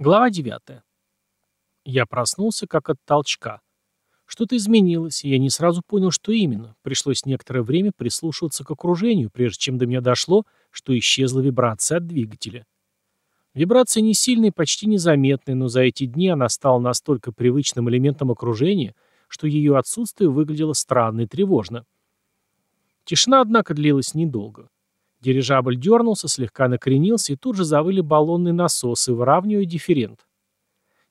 Глава 9. Я проснулся как от толчка. Что-то изменилось, и я не сразу понял, что именно. Пришлось некоторое время прислушиваться к окружению, прежде чем до меня дошло, что исчезла вибрация от двигателя. Вибрация не сильная и почти незаметная, но за эти дни она стала настолько привычным элементом окружения, что ее отсутствие выглядело странно и тревожно. Тишина, однако, длилась недолго. Дирижабль дернулся, слегка накренился, и тут же завыли баллонные насосы, выравнивая дифферент.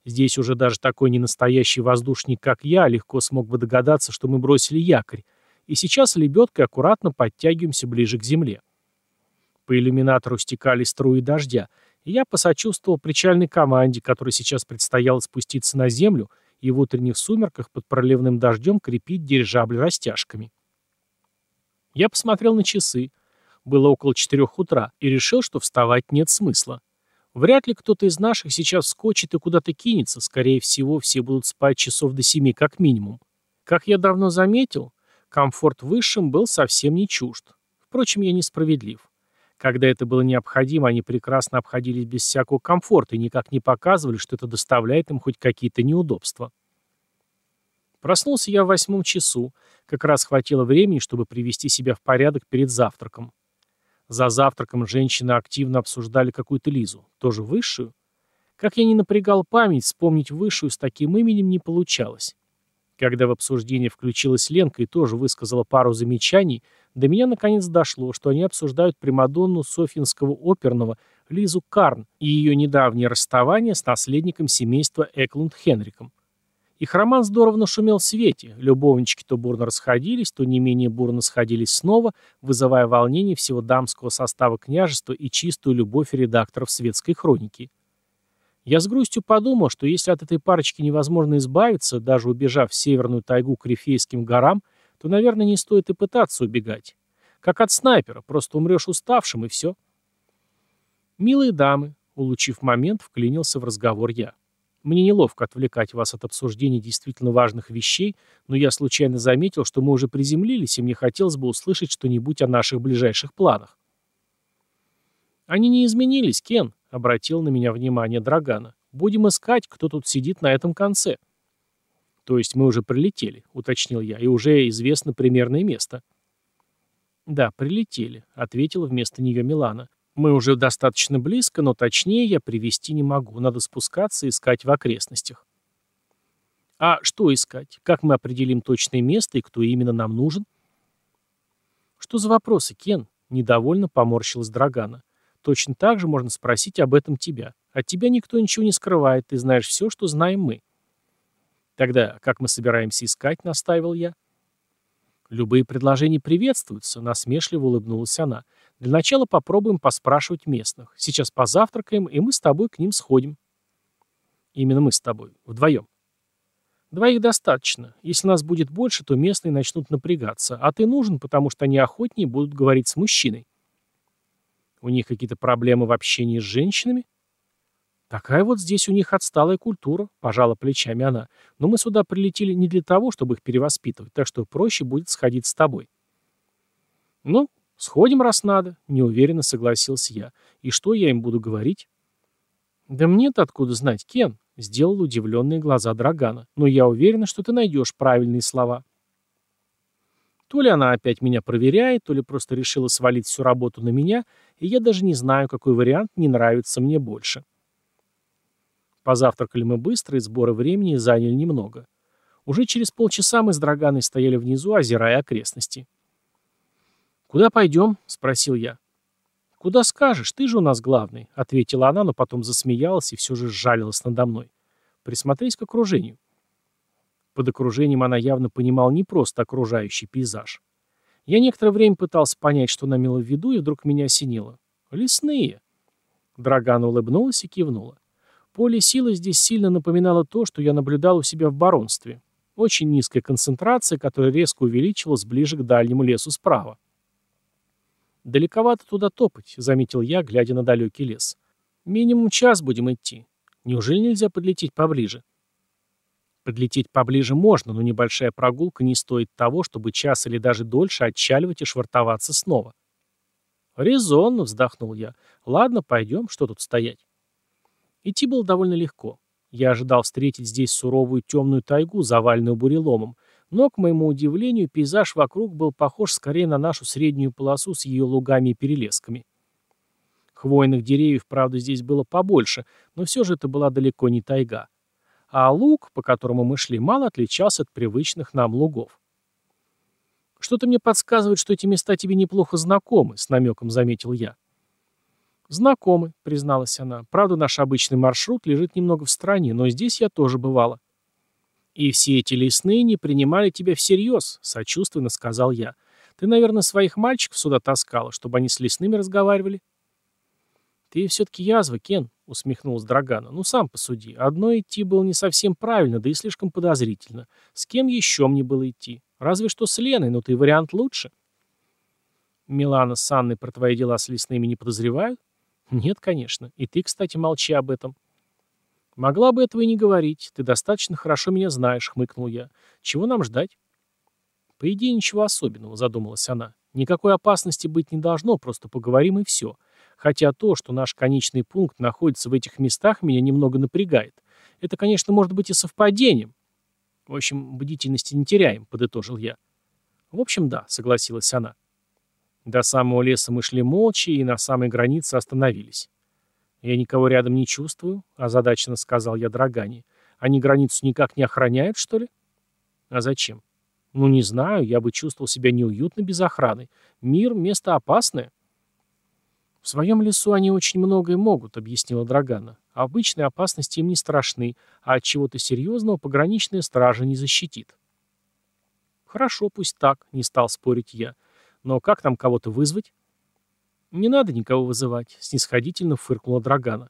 Здесь уже даже такой ненастоящий воздушник, как я, легко смог бы догадаться, что мы бросили якорь, и сейчас лебедкой аккуратно подтягиваемся ближе к земле. По иллюминатору стекали струи дождя, и я посочувствовал причальной команде, которой сейчас предстояло спуститься на землю и в утренних сумерках под проливным дождем крепить дирижабль растяжками. Я посмотрел на часы. Было около четырех утра, и решил, что вставать нет смысла. Вряд ли кто-то из наших сейчас вскочит и куда-то кинется, скорее всего, все будут спать часов до семи как минимум. Как я давно заметил, комфорт высшим был совсем не чужд. Впрочем, я несправедлив. Когда это было необходимо, они прекрасно обходились без всякого комфорта и никак не показывали, что это доставляет им хоть какие-то неудобства. Проснулся я в восьмом часу. Как раз хватило времени, чтобы привести себя в порядок перед завтраком. За завтраком женщины активно обсуждали какую-то Лизу, тоже высшую. Как я не напрягал память, вспомнить высшую с таким именем не получалось. Когда в обсуждение включилась Ленка и тоже высказала пару замечаний, до меня наконец дошло, что они обсуждают Примадонну Софьинского оперного Лизу Карн и ее недавнее расставание с наследником семейства Эклунд Хенриком. Их роман здорово нашумел в свете, любовнички то бурно расходились, то не менее бурно сходились снова, вызывая волнение всего дамского состава княжества и чистую любовь редакторов светской хроники. Я с грустью подумал, что если от этой парочки невозможно избавиться, даже убежав в северную тайгу к Рифейским горам, то, наверное, не стоит и пытаться убегать. Как от снайпера, просто умрешь уставшим и все. «Милые дамы», улучив момент, вклинился в разговор я. Мне неловко отвлекать вас от обсуждения действительно важных вещей, но я случайно заметил, что мы уже приземлились, и мне хотелось бы услышать что-нибудь о наших ближайших планах. «Они не изменились, Кен», — обратил на меня внимание Драгана. «Будем искать, кто тут сидит на этом конце». «То есть мы уже прилетели», — уточнил я, — «и уже известно примерное место». «Да, прилетели», — ответила вместо нее Милана. Мы уже достаточно близко, но точнее я привести не могу. Надо спускаться и искать в окрестностях. А что искать? Как мы определим точное место и кто именно нам нужен? Что за вопросы, Кен? Недовольно поморщилась Драгана. Точно так же можно спросить об этом тебя. От тебя никто ничего не скрывает, ты знаешь все, что знаем мы. Тогда как мы собираемся искать, настаивал я. Любые предложения приветствуются, насмешливо улыбнулась она. Для начала попробуем поспрашивать местных. Сейчас позавтракаем, и мы с тобой к ним сходим. Именно мы с тобой. Вдвоем. Двоих достаточно. Если нас будет больше, то местные начнут напрягаться. А ты нужен, потому что они охотнее будут говорить с мужчиной. У них какие-то проблемы в общении с женщинами? Такая вот здесь у них отсталая культура, пожала плечами она. Но мы сюда прилетели не для того, чтобы их перевоспитывать, так что проще будет сходить с тобой. Ну, «Сходим, раз надо», — неуверенно согласился я. «И что я им буду говорить?» «Да мне-то откуда знать, Кен?» — сделал удивленные глаза Драгана. «Но я уверена, что ты найдешь правильные слова». То ли она опять меня проверяет, то ли просто решила свалить всю работу на меня, и я даже не знаю, какой вариант не нравится мне больше. Позавтракали мы быстро, и сборы времени заняли немного. Уже через полчаса мы с Драганой стояли внизу, озирая окрестности. «Куда пойдем?» — спросил я. «Куда скажешь, ты же у нас главный», — ответила она, но потом засмеялась и все же сжалилась надо мной. «Присмотрись к окружению». Под окружением она явно понимала не просто окружающий пейзаж. Я некоторое время пытался понять, что она имела в виду, и вдруг меня осенило. «Лесные». Драгана улыбнулась и кивнула. Поле силы здесь сильно напоминало то, что я наблюдал у себя в баронстве. Очень низкая концентрация, которая резко увеличивалась ближе к дальнему лесу справа. «Далековато туда топать», — заметил я, глядя на далекий лес. «Минимум час будем идти. Неужели нельзя подлететь поближе?» Подлететь поближе можно, но небольшая прогулка не стоит того, чтобы час или даже дольше отчаливать и швартоваться снова. «Резонно», — вздохнул я. «Ладно, пойдем, что тут стоять?» Идти было довольно легко. Я ожидал встретить здесь суровую темную тайгу, заваленную буреломом, но, к моему удивлению, пейзаж вокруг был похож скорее на нашу среднюю полосу с ее лугами и перелесками. Хвойных деревьев, правда, здесь было побольше, но все же это была далеко не тайга. А луг, по которому мы шли, мало отличался от привычных нам лугов. «Что-то мне подсказывает, что эти места тебе неплохо знакомы», — с намеком заметил я. «Знакомы», — призналась она. «Правда, наш обычный маршрут лежит немного в стороне, но здесь я тоже бывала». «И все эти лесные не принимали тебя всерьез», — сочувственно сказал я. «Ты, наверное, своих мальчиков сюда таскала, чтобы они с лесными разговаривали?» «Ты все-таки язва, Кен», — усмехнулась Драгана. «Ну, сам посуди. Одно идти было не совсем правильно, да и слишком подозрительно. С кем еще мне было идти? Разве что с Леной, но ты вариант лучше». «Милана с Анной про твои дела с лесными не подозревают?» «Нет, конечно. И ты, кстати, молчи об этом». «Могла бы этого и не говорить. Ты достаточно хорошо меня знаешь», — хмыкнул я. «Чего нам ждать?» «По идее, ничего особенного», — задумалась она. «Никакой опасности быть не должно, просто поговорим и все. Хотя то, что наш конечный пункт находится в этих местах, меня немного напрягает. Это, конечно, может быть и совпадением. В общем, бдительности не теряем, подытожил я. В общем, да, согласилась она. До самого леса мы шли молча и на самой границе остановились. «Я никого рядом не чувствую», — озадаченно сказал я Драгани. «Они границу никак не охраняют, что ли?» «А зачем?» «Ну, не знаю, я бы чувствовал себя неуютно без охраны. Мир — место опасное». «В своем лесу они очень многое могут», — объяснила Драгана. «Обычные опасности им не страшны, а от чего-то серьезного пограничная стража не защитит». «Хорошо, пусть так», — не стал спорить я. «Но как нам кого-то вызвать?» «Не надо никого вызывать», — снисходительно фыркнула Драгана.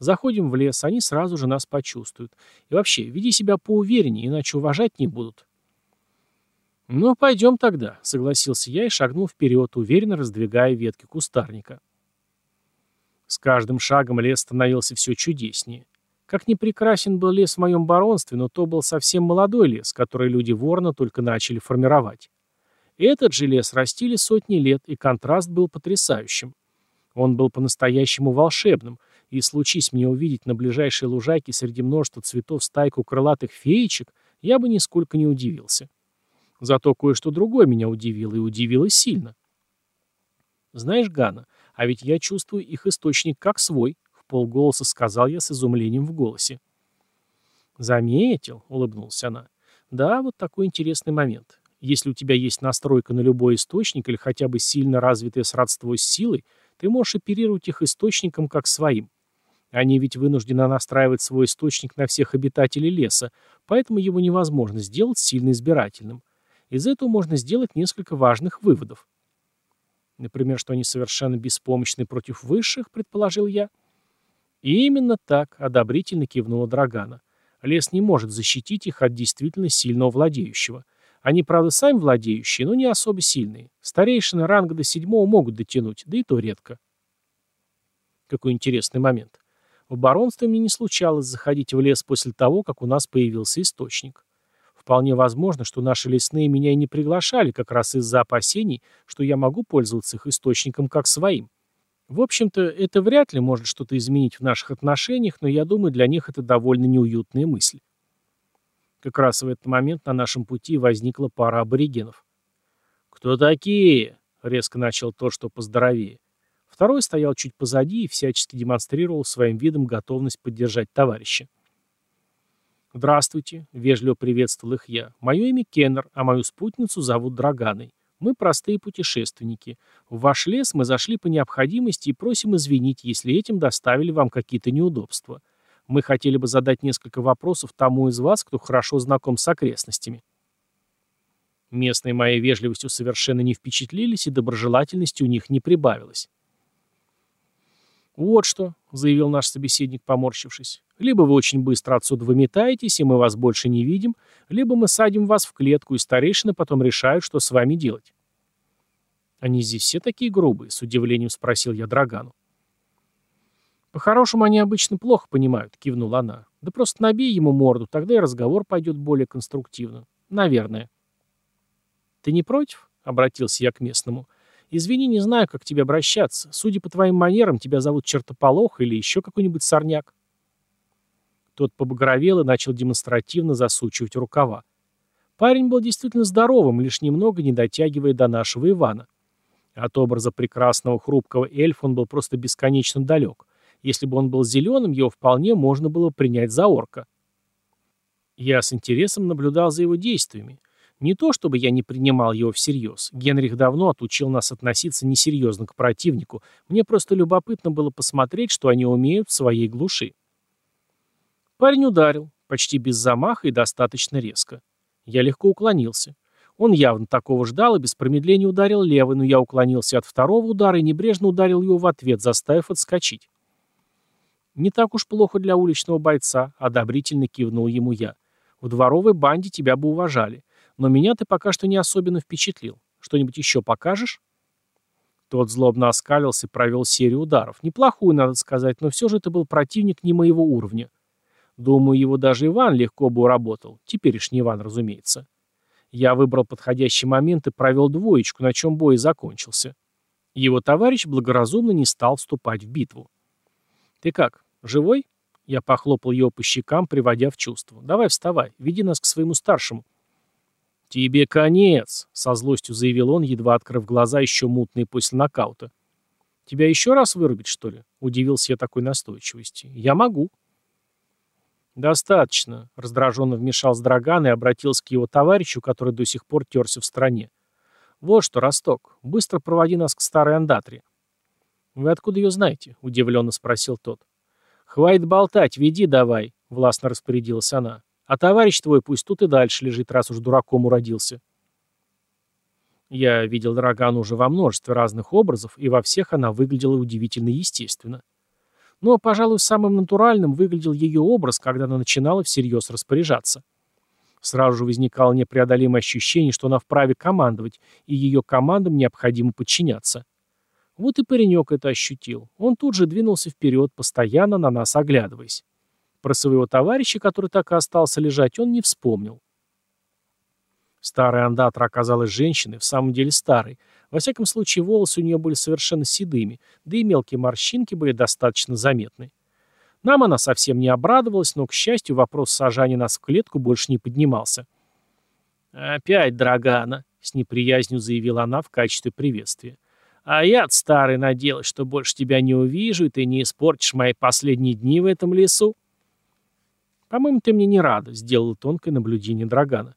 «Заходим в лес, они сразу же нас почувствуют. И вообще, веди себя поувереннее, иначе уважать не будут». «Ну, пойдем тогда», — согласился я и шагнул вперед, уверенно раздвигая ветки кустарника. С каждым шагом лес становился все чудеснее. Как ни прекрасен был лес в моем баронстве, но то был совсем молодой лес, который люди Ворна только начали формировать. Этот же лес растили сотни лет, и контраст был потрясающим. Он был по-настоящему волшебным, и случись мне увидеть на ближайшей лужайке среди множества цветов стайку крылатых феечек, я бы нисколько не удивился. Зато кое-что другое меня удивило, и удивило сильно. Знаешь, Гана, а ведь я чувствую их источник как свой, в полголоса сказал я с изумлением в голосе. Заметил, улыбнулся она. Да, вот такой интересный момент. Если у тебя есть настройка на любой источник или хотя бы сильно развитое сродство с силой, ты можешь оперировать их источником как своим. Они ведь вынуждены настраивать свой источник на всех обитателей леса, поэтому его невозможно сделать сильно избирательным. Из этого можно сделать несколько важных выводов. Например, что они совершенно беспомощны против высших, предположил я. И именно так, одобрительно кивнула Драгана. Лес не может защитить их от действительно сильного владеющего. Они, правда, сами владеющие, но не особо сильные. Старейшины ранга до седьмого могут дотянуть, да и то редко. Какой интересный момент. В баронстве мне не случалось заходить в лес после того, как у нас появился источник. Вполне возможно, что наши лесные меня и не приглашали как раз из-за опасений, что я могу пользоваться их источником как своим. В общем-то, это вряд ли может что-то изменить в наших отношениях, но я думаю, для них это довольно неуютная мысль. Как раз в этот момент на нашем пути возникла пара аборигенов. «Кто такие?» — резко начал тот, что поздоровее. Второй стоял чуть позади и всячески демонстрировал своим видом готовность поддержать товарища. «Здравствуйте», — вежливо приветствовал их я. «Мое имя Кеннер, а мою спутницу зовут Драганой. Мы простые путешественники. В ваш лес мы зашли по необходимости и просим извинить, если этим доставили вам какие-то неудобства. Мы хотели бы задать несколько вопросов тому из вас, кто хорошо знаком с окрестностями». Местные моей вежливостью совершенно не впечатлились, и доброжелательности у них не прибавилось. «Вот что», — заявил наш собеседник, поморщившись. «Либо вы очень быстро отсюда выметаетесь, и мы вас больше не видим, либо мы садим вас в клетку, и старейшины потом решают, что с вами делать». «Они здесь все такие грубые?» — с удивлением спросил я Драгану. «По-хорошему они обычно плохо понимают», — кивнула она. «Да просто набей ему морду, тогда и разговор пойдет более конструктивно. Наверное». «Ты не против?» — обратился я к местному. Извини, не знаю, как к тебе обращаться. Судя по твоим манерам, тебя зовут Чертополох или еще какой-нибудь сорняк. Тот побагровел и начал демонстративно засучивать рукава. Парень был действительно здоровым, лишь немного не дотягивая до нашего Ивана. От образа прекрасного хрупкого эльфа он был просто бесконечно далек. Если бы он был зеленым, его вполне можно было принять за орка. Я с интересом наблюдал за его действиями. Не то, чтобы я не принимал его всерьез. Генрих давно отучил нас относиться несерьезно к противнику. Мне просто любопытно было посмотреть, что они умеют в своей глуши. Парень ударил, почти без замаха и достаточно резко. Я легко уклонился. Он явно такого ждал и без промедления ударил левый, но я уклонился от второго удара и небрежно ударил его в ответ, заставив отскочить. «Не так уж плохо для уличного бойца», — одобрительно кивнул ему я. «В дворовой банде тебя бы уважали. Но меня ты пока что не особенно впечатлил. Что-нибудь еще покажешь?» Тот злобно оскалился и провел серию ударов. Неплохую, надо сказать, но все же это был противник не моего уровня. Думаю, его даже Иван легко бы уработал. Теперешний Иван, разумеется. Я выбрал подходящий момент и провел двоечку, на чем бой закончился. Его товарищ благоразумно не стал вступать в битву. «Ты как, живой?» Я похлопал его по щекам, приводя в чувство. «Давай вставай, веди нас к своему старшему». «Тебе конец», — со злостью заявил он, едва открыв глаза, еще мутные после нокаута. «Тебя еще раз вырубить, что ли?» — удивился я такой настойчивости. «Я могу». «Достаточно», — раздраженно вмешался Драган и обратился к его товарищу, который до сих пор терся в стороне. «Вот что, Росток, быстро проводи нас к старой андатре». «Вы откуда ее знаете?» — удивленно спросил тот. «Хватит болтать, веди давай», — властно распорядилась она. «А товарищ твой пусть тут и дальше лежит, раз уж дураком уродился». Я видел Драгану уже во множестве разных образов, и во всех она выглядела удивительно естественно. Но, пожалуй, самым натуральным выглядел ее образ, когда она начинала всерьез распоряжаться. Сразу же возникало непреодолимое ощущение, что она вправе командовать, и ее командам необходимо подчиняться. Вот и паренек это ощутил. Он тут же двинулся вперед, постоянно на нас оглядываясь. Про своего товарища, который так и остался лежать, он не вспомнил. Старая андатра оказалась женщиной, в самом деле старой, во всяком случае, волосы у нее были совершенно седыми, да и мелкие морщинки были достаточно заметны. Нам она совсем не обрадовалась, но, к счастью, вопрос сажания нас в клетку больше не поднимался. «Опять Драгана», — с неприязнью заявила она в качестве приветствия. «А я старый надеялась, что больше тебя не увижу, и ты не испортишь мои последние дни в этом лесу». «По-моему, ты мне не рада», — сделала тонкое наблюдение Драгана.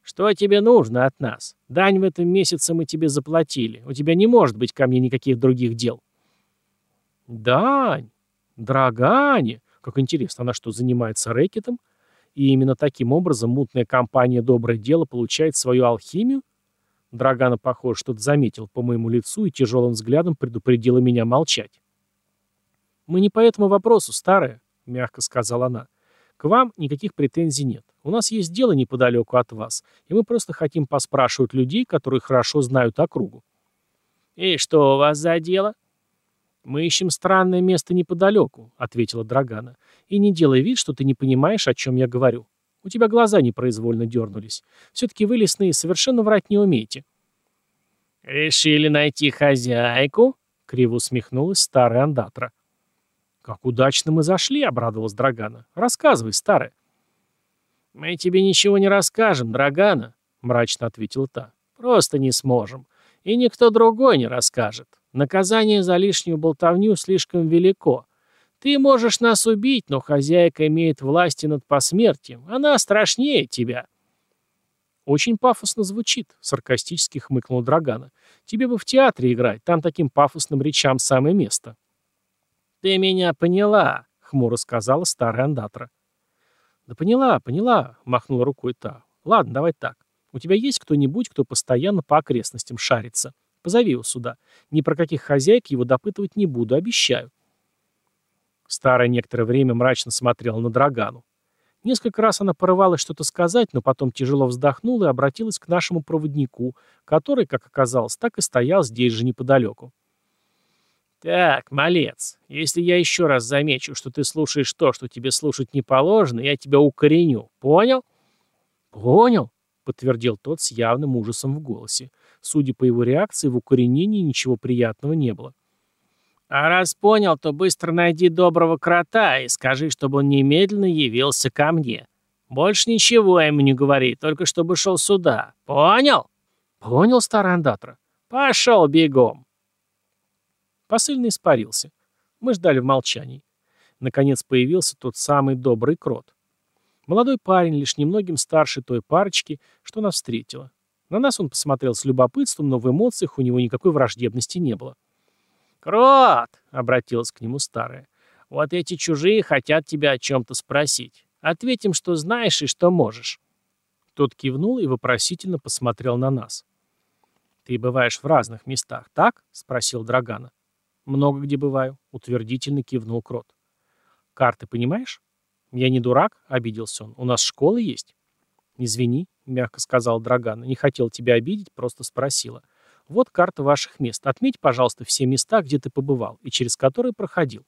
«Что тебе нужно от нас? Дань в этом месяце мы тебе заплатили. У тебя не может быть ко мне никаких других дел». «Дань? Драгане? Как интересно, она что, занимается рэкетом? И именно таким образом мутная компания «Доброе дело» получает свою алхимию?» Драгана, похоже, что-то заметил по моему лицу и тяжелым взглядом предупредила меня молчать. «Мы не по этому вопросу, старая», — мягко сказала она. «К вам никаких претензий нет. У нас есть дело неподалеку от вас, и мы просто хотим поспрашивать людей, которые хорошо знают округу». «И что у вас за дело?» «Мы ищем странное место неподалеку», — ответила Драгана. «И не делай вид, что ты не понимаешь, о чем я говорю. У тебя глаза непроизвольно дернулись. Все-таки вы, лесные, совершенно врать не умеете». «Решили найти хозяйку?» — криво усмехнулась старая андатра. «Как удачно мы зашли», — обрадовалась Драгана. «Рассказывай, старая». «Мы тебе ничего не расскажем, Драгана», — мрачно ответил та. «Просто не сможем. И никто другой не расскажет. Наказание за лишнюю болтовню слишком велико. Ты можешь нас убить, но хозяйка имеет власти над посмертием. Она страшнее тебя». «Очень пафосно звучит», — саркастически хмыкнул Драгана. «Тебе бы в театре играть, там таким пафосным речам самое место». «Ты меня поняла», — хмуро сказала старая андатра. «Да поняла, поняла», — махнула рукой та. «Ладно, давай так. У тебя есть кто-нибудь, кто постоянно по окрестностям шарится? Позови его сюда. Ни про каких хозяек его допытывать не буду, обещаю». Старая некоторое время мрачно смотрела на Драгану. Несколько раз она порывалась что-то сказать, но потом тяжело вздохнула и обратилась к нашему проводнику, который, как оказалось, так и стоял здесь же неподалеку. «Так, малец, если я еще раз замечу, что ты слушаешь то, что тебе слушать не положено, я тебя укореню. Понял?» «Понял», — подтвердил тот с явным ужасом в голосе. Судя по его реакции, в укоренении ничего приятного не было. А раз понял, то быстро найди доброго крота и скажи, чтобы он немедленно явился ко мне. Больше ничего ему не говори, только чтобы шел сюда. Понял? Понял, старый андатра. Пошел бегом. Посыльный испарился. Мы ждали в молчании. Наконец появился тот самый добрый крот. Молодой парень, лишь немногим старше той парочки, что нас встретила. На нас он посмотрел с любопытством, но в эмоциях у него никакой враждебности не было. «Крот!» — обратилась к нему старая. «Вот эти чужие хотят тебя о чем-то спросить. Ответим, что знаешь и что можешь». Тот кивнул и вопросительно посмотрел на нас. «Ты бываешь в разных местах, так?» — спросил Драгана. «Много где бываю», — утвердительно кивнул Крот. «Карты понимаешь?» «Я не дурак», — обиделся он. «У нас школа есть». «Извини», — мягко сказал Драгана. «Не хотел тебя обидеть, просто спросила. Вот карта ваших мест. Отметь, пожалуйста, все места, где ты побывал и через которые проходил».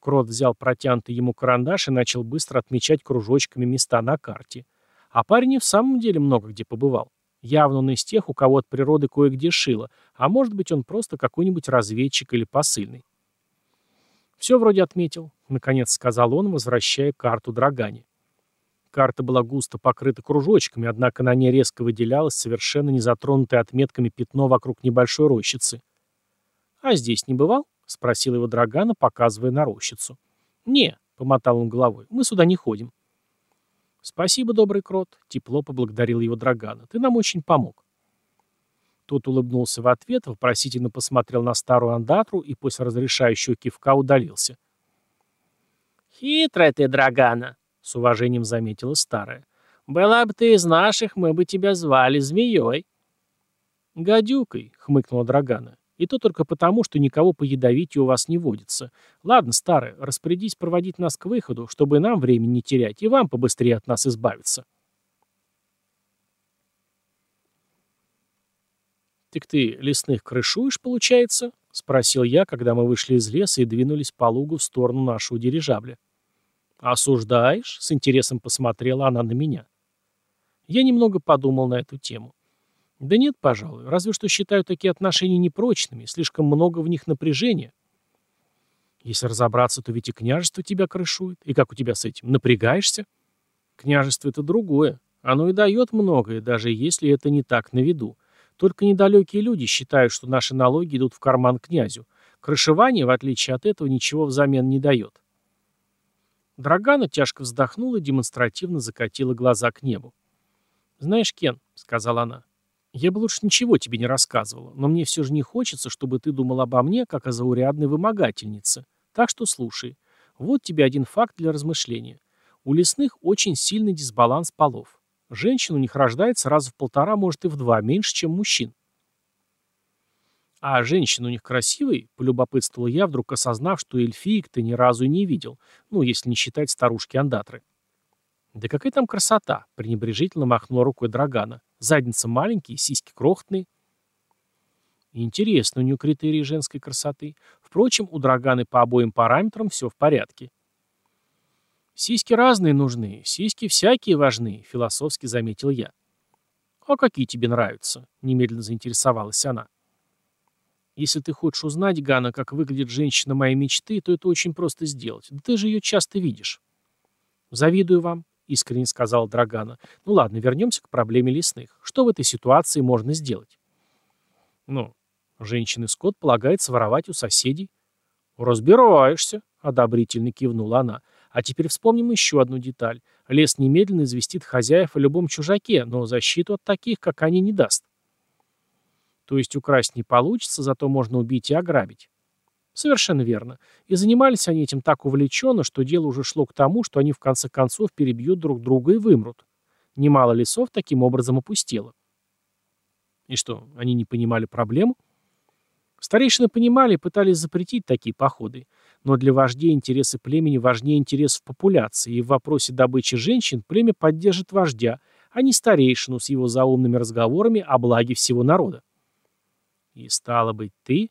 Крот взял протянутый ему карандаш и начал быстро отмечать кружочками места на карте. А парень и в самом деле много где побывал. Явно он из тех, у кого от природы кое-где шило, а может быть он просто какой-нибудь разведчик или посыльный. «Все вроде отметил», — наконец сказал он, возвращая карту Драгане. Карта была густо покрыта кружочками, однако на ней резко выделялось совершенно незатронутое отметками пятно вокруг небольшой рощицы. «А здесь не бывал?» — спросил его Драгана, показывая на рощицу. «Не», — помотал он головой, — «мы сюда не ходим». «Спасибо, добрый крот», — тепло поблагодарил его Драгана. «Ты нам очень помог». Тот улыбнулся в ответ, вопросительно посмотрел на старую андатру и после разрешающего кивка удалился. «Хитрая ты, Драгана», — с уважением заметила старая. «Была бы ты из наших, мы бы тебя звали змеей». «Гадюкой», — хмыкнула Драгана. «И то только потому, что никого по ядовитию у вас не водится. Ладно, старая, распорядись проводить нас к выходу, чтобы нам времени не терять, и вам побыстрее от нас избавиться». «Так ты лесных крышуешь, получается?» — спросил я, когда мы вышли из леса и двинулись по лугу в сторону нашего дирижабля. «Осуждаешь?» — с интересом посмотрела она на меня. Я немного подумал на эту тему. Да нет, пожалуй, разве что считаю такие отношения непрочными, слишком много в них напряжения. Если разобраться, то ведь и княжество тебя крышует. И как у тебя с этим? Напрягаешься? Княжество — это другое. Оно и дает многое, даже если это не так на виду. Только недалекие люди считают, что наши налоги идут в карман князю. Крышевание, в отличие от этого, ничего взамен не дает. Драгана тяжко вздохнула и демонстративно закатила глаза к небу. «Знаешь, Кен», — сказала она, — «я бы лучше ничего тебе не рассказывала, но мне все же не хочется, чтобы ты думал обо мне, как о заурядной вымогательнице. Так что слушай. Вот тебе один факт для размышления. У лесных очень сильный дисбаланс полов. Женщин у них рождается раз в полтора, может и в два, меньше, чем мужчин. А женщин у них красивые, полюбопытствовал я, вдруг осознав, что эльфиек ты ни разу и не видел, ну, если не считать старушки-андатры. Да какая там красота, пренебрежительно махнула рукой Драгана. Задница маленькие, сиськи крохотные. Интересно у нее критерии женской красоты. Впрочем, у Драганы по обоим параметрам все в порядке. «Сиськи разные нужны, сиськи всякие важны», — философски заметил я. «А какие тебе нравятся?» — немедленно заинтересовалась она. «Если ты хочешь узнать, Гана, как выглядит женщина моей мечты, то это очень просто сделать. Да ты же ее часто видишь». «Завидую вам», — искренне сказал Драгана. «Ну ладно, вернемся к проблеме лесных. Что в этой ситуации можно сделать?» «Ну, женщины скот полагается воровать у соседей». «Разбираешься», — одобрительно кивнула она. А теперь вспомним еще одну деталь. Лес немедленно известит хозяев о любом чужаке, но защиту от таких, как они, не даст. То есть украсть не получится, зато можно убить и ограбить. Совершенно верно. И занимались они этим так увлеченно, что дело уже шло к тому, что они в конце концов перебьют друг друга и вымрут. Немало лесов таким образом опустело. И что, они не понимали проблему? Старейшины понимали и пытались запретить такие походы. Но для вождей интересы племени важнее интересов популяции, и в вопросе добычи женщин племя поддержит вождя, а не старейшину с его заумными разговорами о благе всего народа. И стало быть, ты...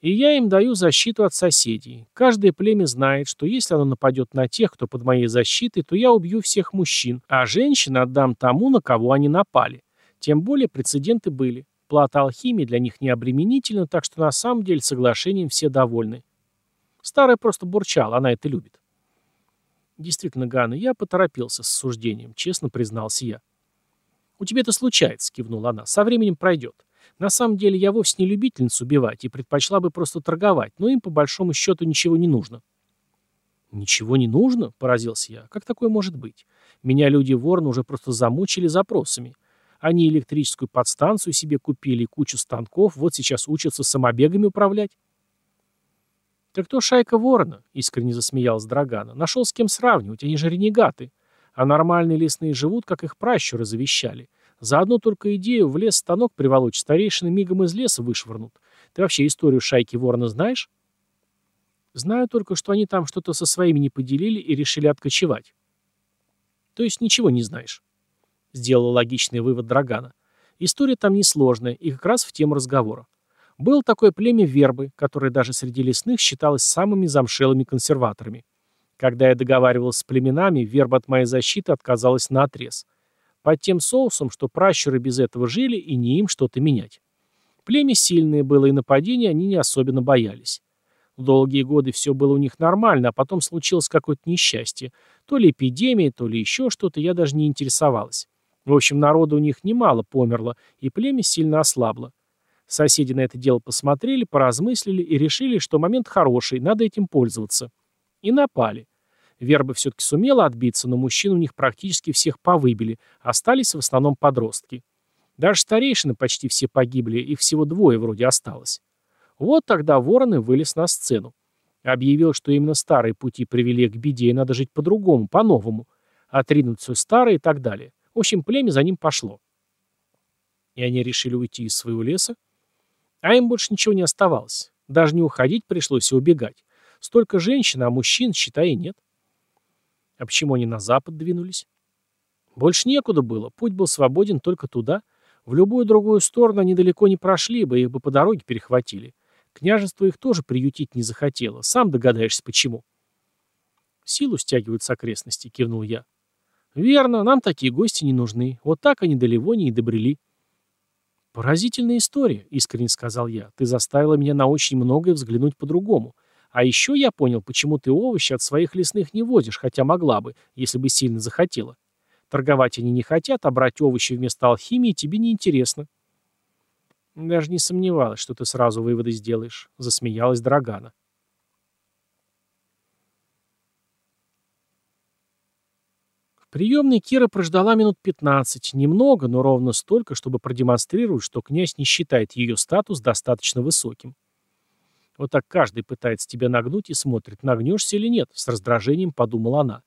И я им даю защиту от соседей. Каждое племя знает, что если оно нападет на тех, кто под моей защитой, то я убью всех мужчин, а женщин отдам тому, на кого они напали. Тем более прецеденты были. плата алхимии для них не обременительна, так что на самом деле соглашением все довольны. Старая просто бурчала, она это любит. Действительно, Ганна, я поторопился с суждением, честно признался я. «У тебя это случается», — кивнула она. «Со временем пройдет. На самом деле я вовсе не любительница убивать и предпочла бы просто торговать, но им по большому счету ничего не нужно». «Ничего не нужно?» — поразился я. «Как такое может быть? Меня люди ворны уже просто замучили запросами. Они электрическую подстанцию себе купили, кучу станков, вот сейчас учатся самобегами управлять». «Так кто шайка ворона?» — искренне засмеялась Драгана. «Нашел с кем сравнивать, они же ренегаты. А нормальные лесные живут, как их пращуры завещали. За одну только идею в лес станок приволочь старейшины мигом из леса вышвырнут. Ты вообще историю шайки ворона знаешь?» Знаю только, что они там что-то со своими не поделили и решили откочевать. То есть ничего не знаешь. Сделал логичный вывод Драгана. История там несложная и как раз в тему разговора. Было такое племя вербы, которое даже среди лесных считалось самыми замшелыми консерваторами. Когда я договаривался с племенами, верба от моей защиты отказалась на отрез. Под тем соусом, что пращуры без этого жили и не им что-то менять. Племя сильное было, и нападения они не особенно боялись. Долгие годы все было у них нормально, а потом случилось какое-то несчастье. То ли эпидемия, то ли еще что-то, я даже не интересовалась. В общем, народу у них немало померло, и племя сильно ослабло. Соседи на это дело посмотрели, поразмыслили и решили, что момент хороший, надо этим пользоваться. И напали. Верба все-таки сумела отбиться, но мужчин у них практически всех повыбили, остались в основном подростки. Даже старейшины почти все погибли, их всего двое вроде осталось. Вот тогда Вороны вылез на сцену. Объявил, что именно старые пути привели к беде, и надо жить по-другому, по-новому. Отринуть все старое и так далее. В общем, племя за ним пошло. И они решили уйти из своего леса? А им больше ничего не оставалось. Даже не уходить пришлось, и убегать. Столько женщин, а мужчин, считай, и нет. А почему они на запад двинулись? Больше некуда было, путь был свободен только туда. В любую другую сторону они далеко не прошли бы, их бы по дороге перехватили. Княжество их тоже приютить не захотело. Сам догадаешься, почему. Силу стягивают с окрестностей, кивнул я. Верно, нам такие гости не нужны. Вот так они до Ливонии и добрели. Поразительная история, искренне сказал я. Ты заставила меня на очень многое взглянуть по-другому. А еще я понял, почему ты овощи от своих лесных не возишь, хотя могла бы, если бы сильно захотела. Торговать они не хотят, а брать овощи вместо алхимии тебе не интересно. «Даже не сомневалась, что ты сразу выводы сделаешь», — засмеялась Драгана. В приемной Кира прождала минут пятнадцать, немного, но ровно столько, чтобы продемонстрировать, что князь не считает ее статус достаточно высоким. Вот так каждый пытается тебя нагнуть и смотрит, нагнешься или нет, с раздражением подумала она.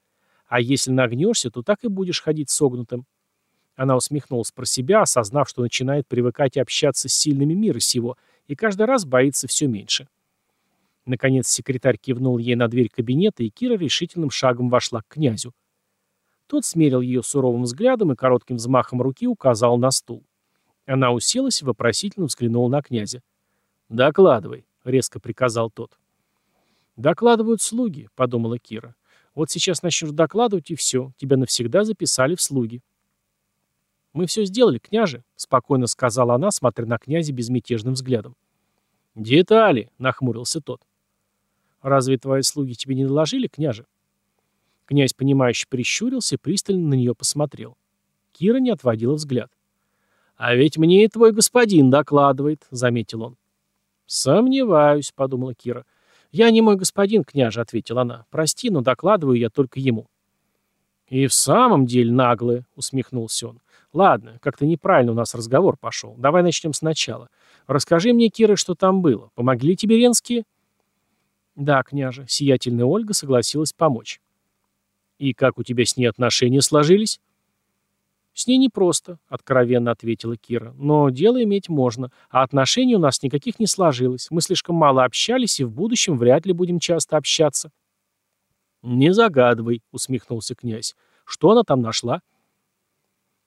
А если нагнешься, то так и будешь ходить согнутым. Она усмехнулась про себя, осознав, что начинает привыкать и общаться с сильными мира сего, и каждый раз боится все меньше. Наконец секретарь кивнул ей на дверь кабинета, и Кира решительным шагом вошла к князю. Тот смерил ее суровым взглядом и коротким взмахом руки указал на стул. Она уселась и вопросительно взглянула на князя. «Докладывай», — резко приказал тот. «Докладывают слуги», — подумала Кира. «Вот сейчас начнешь докладывать, и все, тебя навсегда записали в слуги». «Мы все сделали, княже», — спокойно сказала она, смотря на князя безмятежным взглядом. «Детали», — нахмурился тот. «Разве твои слуги тебе не доложили, княже?» Князь, понимающе прищурился и пристально на нее посмотрел. Кира не отводила взгляд. «А ведь мне и твой господин докладывает», — заметил он. «Сомневаюсь», — подумала Кира. «Я не мой господин, княже», — ответила она. «Прости, но докладываю я только ему». «И в самом деле наглые», — усмехнулся он. Ладно, как-то неправильно у нас разговор пошел. Давай начнем сначала. Расскажи мне, Кира, что там было. Помогли тебе ренские? Да, княже, сиятельная Ольга согласилась помочь. И как у тебя с ней отношения сложились? «С ней непросто», — откровенно ответила Кира. «Но дело иметь можно, а отношений у нас никаких не сложилось. Мы слишком мало общались, и в будущем вряд ли будем часто общаться». «Не загадывай», — усмехнулся князь. «Что она там нашла?»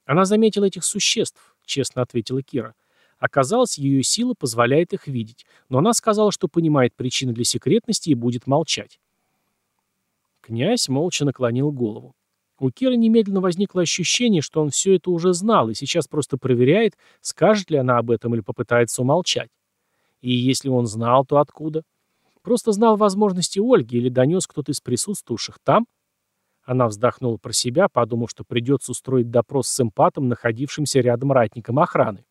Она заметила этих существ, честно ответила Кира. Оказалось, ее сила позволяет их видеть, но она сказала, что понимает причины для секретности и будет молчать. Князь молча наклонил голову. У Киры немедленно возникло ощущение, что он все это уже знал и сейчас просто проверяет, скажет ли она об этом или попытается умолчать. И если он знал, то откуда? Просто знал возможности Ольги или донес кто-то из присутствующих там? Она вздохнула про себя, подумав, что придется устроить допрос с эмпатом, находившимся рядом ратником охраны.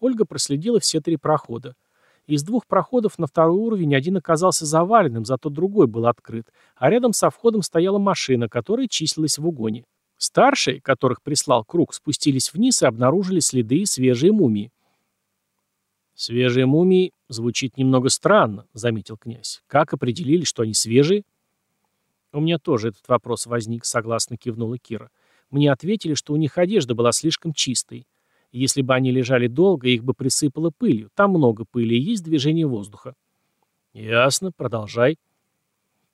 Ольга проследила все три прохода. Из двух проходов на второй уровень один оказался заваленным, зато другой был открыт, а рядом со входом стояла машина, которая числилась в угоне. Старшие, которых прислал круг, спустились вниз и обнаружили следы и свежие мумии. «Свежие мумии» звучит немного странно», — заметил князь. «Как определили, что они свежие?» «У меня тоже этот вопрос возник», — согласно кивнула Кира. «Мне ответили, что у них одежда была слишком чистой. Если бы они лежали долго, их бы присыпало пылью. Там много пыли и есть движение воздуха. Ясно, продолжай.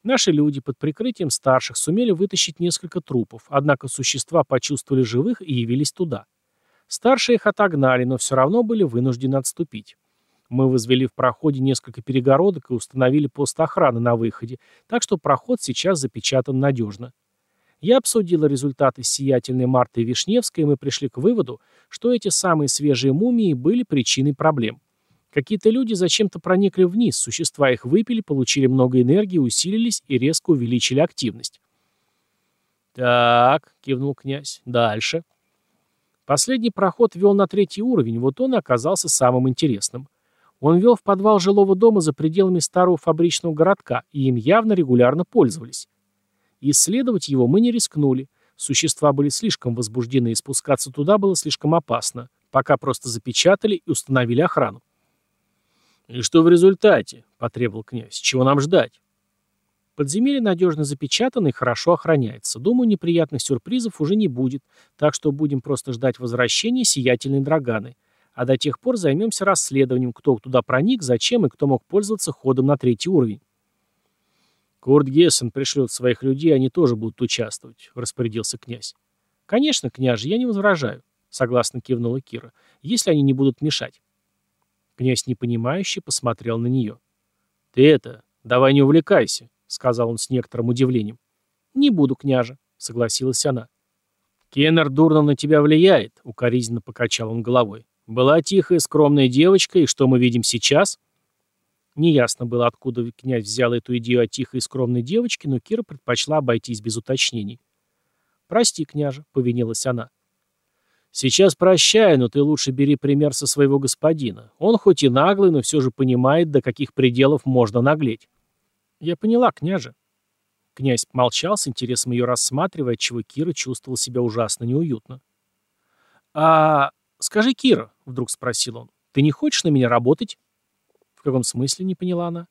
Наши люди под прикрытием старших сумели вытащить несколько трупов, однако существа почувствовали живых и явились туда. Старшие их отогнали, но все равно были вынуждены отступить. Мы возвели в проходе несколько перегородок и установили пост охраны на выходе, так что проход сейчас запечатан надежно. Я обсудила результаты сиятельной Марты Вишневской, и мы пришли к выводу, что эти самые свежие мумии были причиной проблем. Какие-то люди зачем-то проникли вниз, существа их выпили, получили много энергии, усилились и резко увеличили активность. «Так», — кивнул князь, — «дальше». Последний проход вел на третий уровень, вот он и оказался самым интересным. Он вел в подвал жилого дома за пределами старого фабричного городка, и им явно регулярно пользовались. Исследовать его мы не рискнули. Существа были слишком возбуждены, и спускаться туда было слишком опасно. Пока просто запечатали и установили охрану. «И что в результате?» — потребовал князь. «Чего нам ждать?» Подземелье надежно запечатано и хорошо охраняется. Думаю, неприятных сюрпризов уже не будет, так что будем просто ждать возвращения сиятельной Драганы. А до тех пор займемся расследованием, кто туда проник, зачем и кто мог пользоваться ходом на третий уровень. «Курт Гессен пришлет своих людей, они тоже будут участвовать», — распорядился князь. «Конечно, княже, я не возражаю», — согласно кивнула Кира, — «если они не будут мешать». Князь непонимающе посмотрел на нее. «Ты это, давай не увлекайся», — сказал он с некоторым удивлением. «Не буду, княже», — согласилась она. «Кеннер дурно на тебя влияет», — укоризненно покачал он головой. «Была тихая, скромная девочка, и что мы видим сейчас?» Неясно было, откуда князь взял эту идею о тихой и скромной девочке, но Кира предпочла обойтись без уточнений. «Прости, княже», — повинилась она. «Сейчас прощаю, но ты лучше бери пример со своего господина. Он хоть и наглый, но все же понимает, до каких пределов можно наглеть». «Я поняла, княже». Князь молчал, с интересом ее рассматривая, отчего Кира чувствовал себя ужасно неуютно. «А скажи, Кира», — вдруг спросил он, — «ты не хочешь на меня работать?» «В каком смысле?» — не поняла она.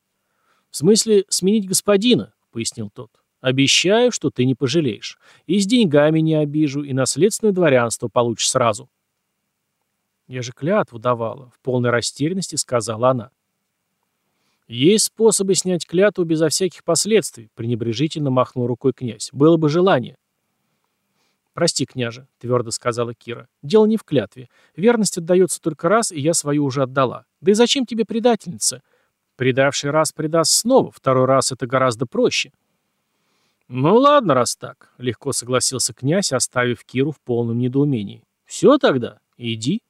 «В смысле сменить господина», — пояснил тот. «Обещаю, что ты не пожалеешь. И с деньгами не обижу, и наследственное дворянство получишь сразу». «Я же клятву давала», — в полной растерянности сказала она. «Есть способы снять клятву безо всяких последствий», — пренебрежительно махнул рукой князь. «Было бы желание». «Прости, княже», — твердо сказала Кира. «Дело не в клятве. Верность отдается только раз, и я свою уже отдала. Да и зачем тебе предательница? Предавший раз предаст снова, второй раз это гораздо проще». «Ну ладно, раз так», — легко согласился князь, оставив Киру в полном недоумении. «Все тогда, иди».